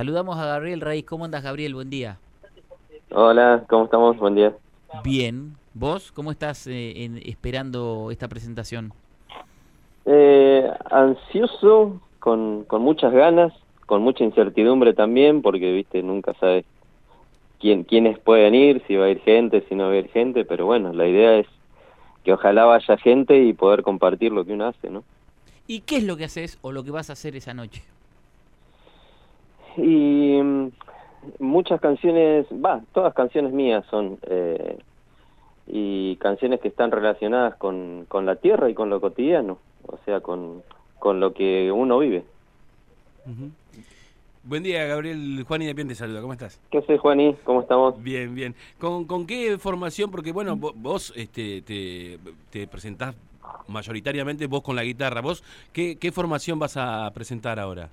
Saludamos a Gabriel Raíz. ¿Cómo andas, Gabriel? Buen día. Hola, ¿cómo estamos? Buen día. Bien. ¿Vos cómo estás eh, en- esperando esta presentación? Eh, ansioso, con, con muchas ganas, con mucha incertidumbre también, porque, viste, nunca sabes quién, quiénes pueden ir, si va a ir gente, si no va a ir gente, pero bueno, la idea es que ojalá vaya gente y poder compartir lo que uno hace, ¿no? ¿Y qué es lo que haces o lo que vas a hacer esa noche? Y mm, muchas canciones, va, todas canciones mías son, eh, y canciones que están relacionadas con, con la tierra y con lo cotidiano, o sea, con, con lo que uno vive. Buen día, Gabriel. Juan y de Pien te saluda. ¿Cómo estás? ¿Qué haces, Juaní? ¿Cómo estamos? Bien, bien. ¿Con, con qué formación? Porque, bueno, vo- vos este, te, te presentás mayoritariamente vos con la guitarra. ¿Vos qué, qué formación vas a presentar ahora?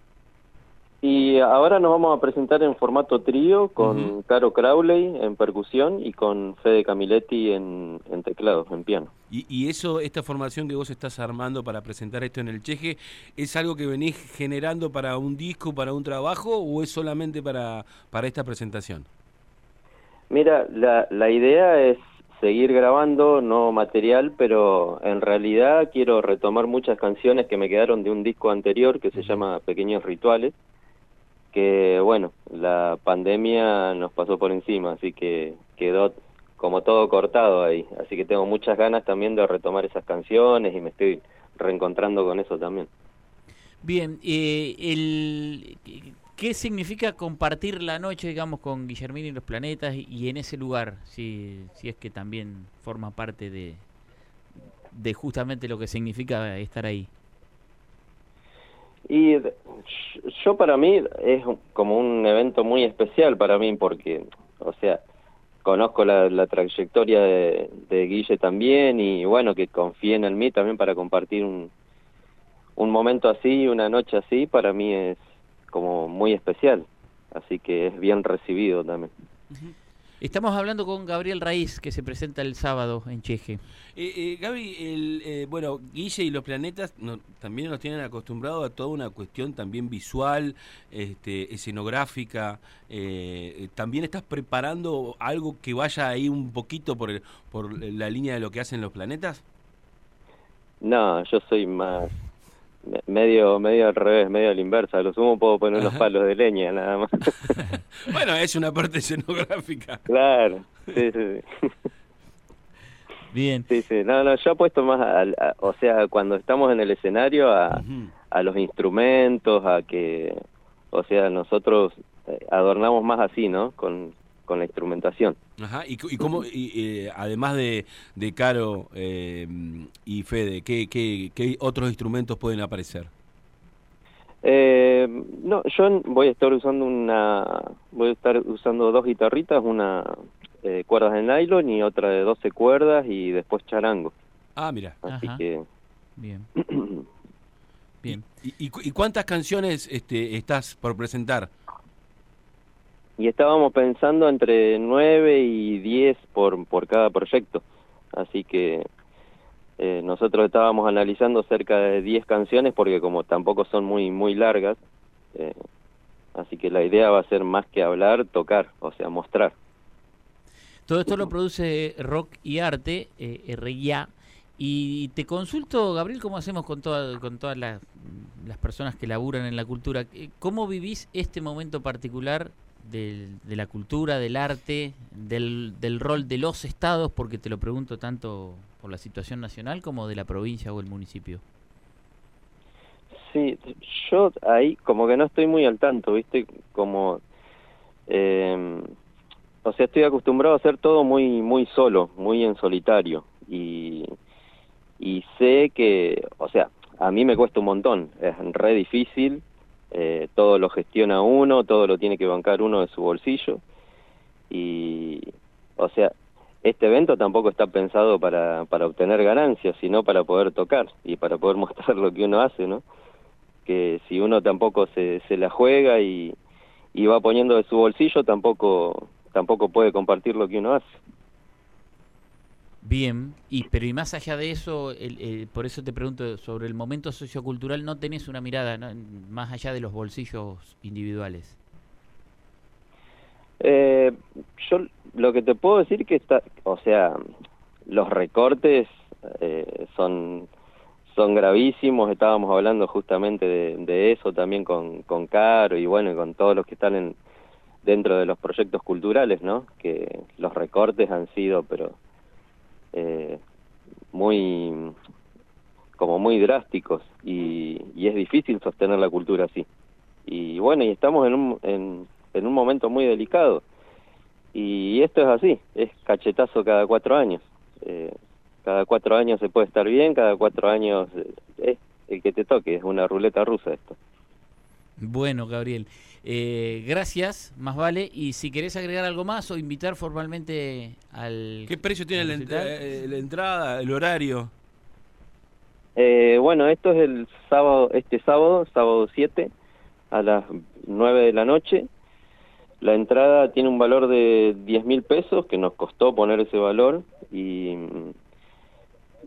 Y ahora nos vamos a presentar en formato trío con. Caro Crowley en percusión y con Fede Camiletti en, en teclados, en piano. Y, y eso, esta formación que vos estás armando para presentar esto en el Cheje, ¿es algo que venís generando para un disco, para un trabajo o es solamente para, para esta presentación? Mira, la, la idea es seguir grabando, no material, pero en realidad quiero retomar muchas canciones que me quedaron de un disco anterior que se llama Pequeños Rituales, que bueno, la pandemia nos pasó por encima, así que quedó como todo cortado ahí, así que tengo muchas ganas también de retomar esas canciones y me estoy reencontrando con eso también. Bien, eh, el, ¿qué significa compartir la noche, digamos, con Guillermín y los planetas y en ese lugar? Si, si es que también forma parte de, de justamente lo que significa estar ahí. Y yo para mí es como un evento muy especial para mí porque, o sea, conozco la, la trayectoria de, Guille también y bueno, que confíen en mí también para compartir un, un momento así, una noche así, para mí es como muy especial. Así que es bien recibido también. Estamos hablando con Gabriel Raíz, que se presenta el sábado en Cheje. Eh, eh, Gaby, el, eh, bueno, Guille y los planetas no- también nos tienen acostumbrados a toda una cuestión también visual, este, escenográfica. eh, ¿También estás preparando algo que vaya ahí un poquito por, el- por la línea de lo que hacen los planetas? No, yo soy más medio medio al revés, medio a la inversa. A lo sumo puedo poner unos palos de leña nada más. Bueno, es una parte escenográfica. claro, sí, sí, sí. Bien. Sí, sí, no, no, yo apuesto más, a, o sea, cuando estamos en el escenario, a, a los instrumentos, a que, o sea, nosotros eh, adornamos más así, ¿no? Con, con la instrumentación. Ajá, y, cómo, y, eh, además de, de Caro eh, y Fede, ¿qué, qué, qué otros instrumentos pueden aparecer? Eh, no, yo voy a estar usando una, voy a estar usando dos guitarritas, una eh, cuerdas de nylon y otra de 12 cuerdas y después charango. Ah, mira. Así Ajá. que Bien. Bien. ¿Y, y cuántas canciones este, estás por presentar? Y estábamos pensando entre 9 y 10 por, por cada proyecto. Así que eh, nosotros estábamos analizando cerca de 10 canciones porque como tampoco son muy muy largas, eh, así que la idea va a ser más que hablar, tocar, o sea, mostrar. Todo esto lo produce Rock y Arte, eh, RIA. Y te consulto, Gabriel, cómo hacemos con, toda- con todas las, las personas que laburan en la cultura. Eh, ¿Cómo vivís este momento particular del- de la cultura, del arte, del, del rol de los estados? Porque te lo pregunto tanto por la situación nacional como de la provincia o el municipio. Sí, yo ahí como que no estoy muy al tanto, ¿viste? Como, eh, o sea, estoy acostumbrado a hacer todo muy muy solo, muy en solitario. Y, y sé que, o sea, a mí me cuesta un montón, es re difícil, eh, todo lo gestiona uno, todo lo tiene que bancar uno de su bolsillo. Y, o sea, este evento tampoco está pensado para, para obtener ganancias, sino para poder tocar y para poder mostrar lo que uno hace, ¿no? que si uno tampoco se, se la juega y, y va poniendo de su bolsillo, tampoco tampoco puede compartir lo que uno hace. Bien, y pero y más allá de eso, por eso te pregunto sobre el momento sociocultural, no tenés una mirada ¿no? más allá de los bolsillos individuales. Eh, yo lo que te puedo decir que está, o sea, los recortes eh, son son gravísimos. Estábamos hablando justamente de, eso también con, con Caro y bueno, con todos los que están en, dentro de los proyectos culturales, ¿no? Que los recortes han sido, pero eh, muy como muy drásticos y, y, es difícil sostener la cultura así. Y bueno, y estamos en un, en, un momento muy delicado. Y esto es así, es cachetazo cada cuatro años. Eh, cada cuatro años se puede estar bien, cada cuatro años eh, es el que te toque, es una ruleta rusa esto. Bueno, Gabriel, eh, gracias, más vale. Y si querés agregar algo más o invitar formalmente al... ¿Qué precio tiene la, eh, entrada, el horario? bueno, esto es el sábado, este sábado, sábado 7, a las 9 de la noche. La entrada tiene un valor de 10 mil pesos, que nos costó poner ese valor, y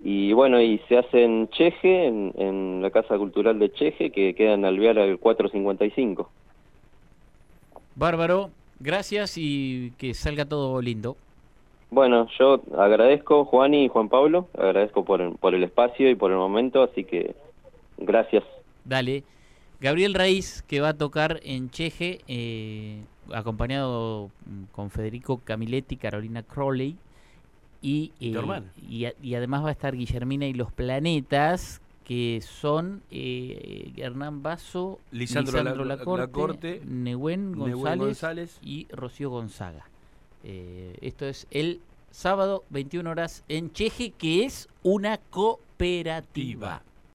y bueno, y se hace en Cheje, en, la Casa Cultural de Cheje, que queda en Alvear al 455. Bárbaro, gracias y que salga todo lindo. Bueno, yo agradezco Juan y Juan Pablo, agradezco por, por el espacio y por el momento, así que gracias. Dale. Gabriel Raíz, que va a tocar en Cheje, eh, acompañado con Federico Camiletti, Carolina Crowley, y, eh, y, además va a estar Guillermina y los planetas, que son eh, Hernán Basso, Lisandro, Lacorte, Nehuen González, y Rocío Gonzaga. Eh, esto es el sábado 21 horas en Cheje, que es una cooperativa.